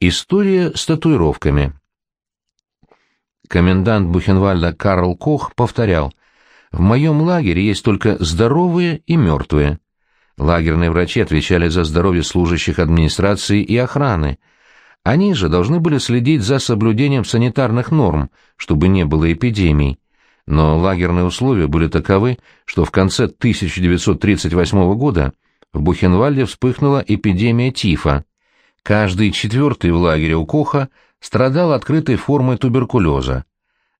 История с татуировками. Комендант Бухенвальда Карл Кох повторял, «В моем лагере есть только здоровые и мертвые». Лагерные врачи отвечали за здоровье служащих администрации и охраны. Они же должны были следить за соблюдением санитарных норм, чтобы не было эпидемий. Но лагерные условия были таковы, что в конце 1938 года в Бухенвальде вспыхнула эпидемия тифа. Каждый четвертый в лагере у Коха страдал открытой формой туберкулеза.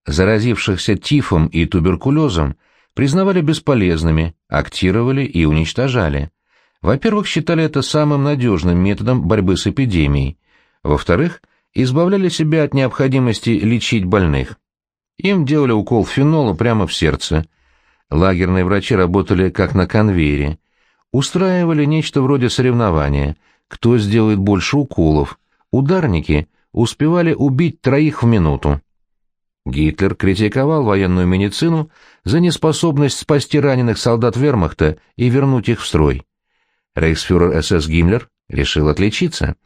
Заразившихся тифом и туберкулезом признавали бесполезными, актировали и уничтожали. Во-первых, считали это самым надежным методом борьбы с эпидемией. Во-вторых, избавляли себя от необходимости лечить больных. Им делали укол фенола прямо в сердце. Лагерные врачи работали как на конвейере. Устраивали нечто вроде соревнования – кто сделает больше уколов. Ударники успевали убить троих в минуту. Гитлер критиковал военную медицину за неспособность спасти раненых солдат вермахта и вернуть их в строй. Рейхсфюрер СС Гиммлер решил отличиться.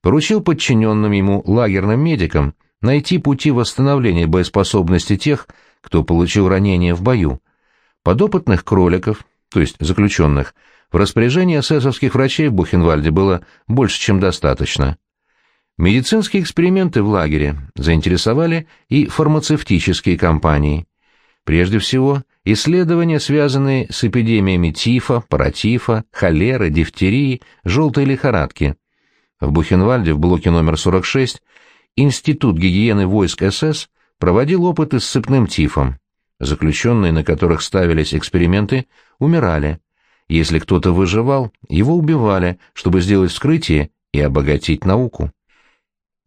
Поручил подчиненным ему лагерным медикам найти пути восстановления боеспособности тех, кто получил ранения в бою. Подопытных кроликов, то есть заключенных, в распоряжении эсэсовских врачей в Бухенвальде было больше, чем достаточно. Медицинские эксперименты в лагере заинтересовали и фармацевтические компании. Прежде всего, исследования, связанные с эпидемиями тифа, паратифа, холеры, дифтерии, желтой лихорадки. В Бухенвальде в блоке номер 46 Институт гигиены войск СС проводил опыты с сыпным тифом. Заключенные, на которых ставились эксперименты, умирали. Если кто-то выживал, его убивали, чтобы сделать вскрытие и обогатить науку.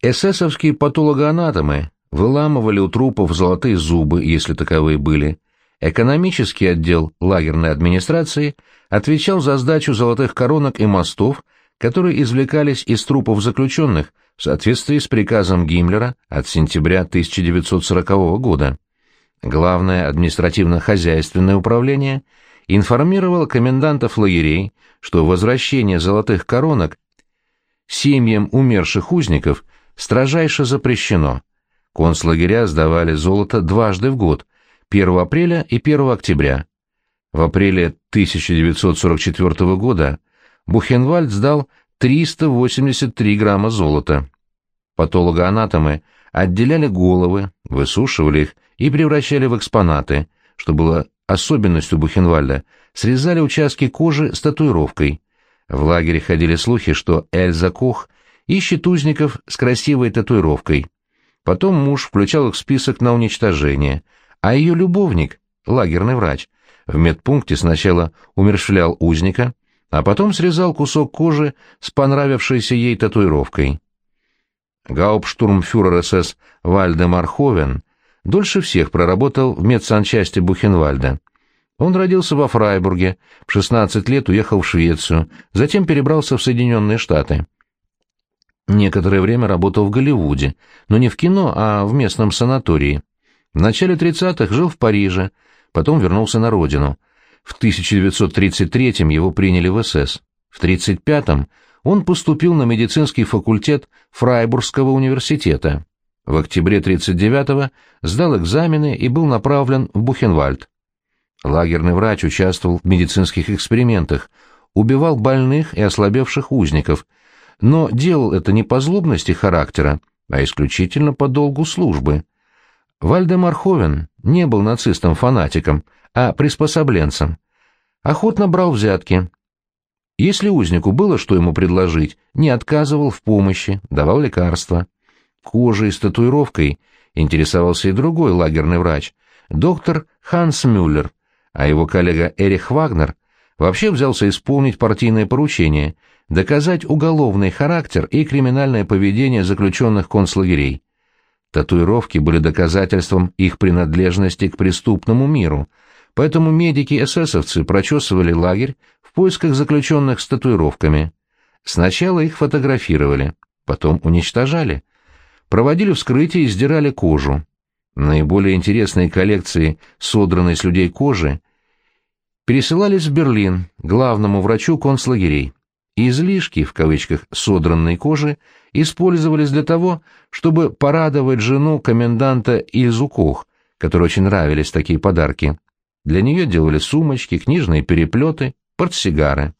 Эсэсовские патологоанатомы выламывали у трупов золотые зубы, если таковые были. Экономический отдел лагерной администрации отвечал за сдачу золотых коронок и мостов, которые извлекались из трупов заключенных в соответствии с приказом Гиммлера от сентября 1940 года. Главное административно-хозяйственное управление – информировал комендантов лагерей, что возвращение золотых коронок семьям умерших узников строжайше запрещено. Концлагеря сдавали золото дважды в год, 1 апреля и 1 октября. В апреле 1944 года Бухенвальд сдал 383 грамма золота. Патологоанатомы отделяли головы, высушивали их и превращали в экспонаты, что было особенностью Бухенвальда, срезали участки кожи с татуировкой. В лагере ходили слухи, что Эльза Кох ищет узников с красивой татуировкой. Потом муж включал их в список на уничтожение, а ее любовник, лагерный врач, в медпункте сначала умершвлял узника, а потом срезал кусок кожи с понравившейся ей татуировкой. Гауптштурмфюрер СС Вальдемар Ховен дольше всех проработал в медсанчасти Бухенвальда. Он родился во Фрайбурге, в 16 лет уехал в Швецию, затем перебрался в Соединенные Штаты. Некоторое время работал в Голливуде, но не в кино, а в местном санатории. В начале 30-х жил в Париже, потом вернулся на родину. В 1933-м его приняли в СС. В 1935-м он поступил на медицинский факультет Фрайбургского университета. В октябре 39-го сдал экзамены и был направлен в Бухенвальд. Лагерный врач участвовал в медицинских экспериментах, убивал больных и ослабевших узников, но делал это не по злобности характера, а исключительно по долгу службы. Вальдемар Ховен не был нацистом-фанатиком, а приспособленцем. Охотно брал взятки. Если узнику было что ему предложить, не отказывал в помощи, давал лекарства кожей с татуировкой интересовался и другой лагерный врач, доктор Ханс Мюллер, а его коллега Эрих Вагнер вообще взялся исполнить партийное поручение – доказать уголовный характер и криминальное поведение заключенных концлагерей. Татуировки были доказательством их принадлежности к преступному миру, поэтому медики-эсэсовцы прочесывали лагерь в поисках заключенных с татуировками. Сначала их фотографировали, потом уничтожали – проводили вскрытие и сдирали кожу. Наиболее интересные коллекции содранной с людей кожи пересылались в Берлин, главному врачу концлагерей. излишки, в кавычках, содранной кожи использовались для того, чтобы порадовать жену коменданта Изукох, которой очень нравились такие подарки. Для нее делали сумочки, книжные переплеты, портсигары.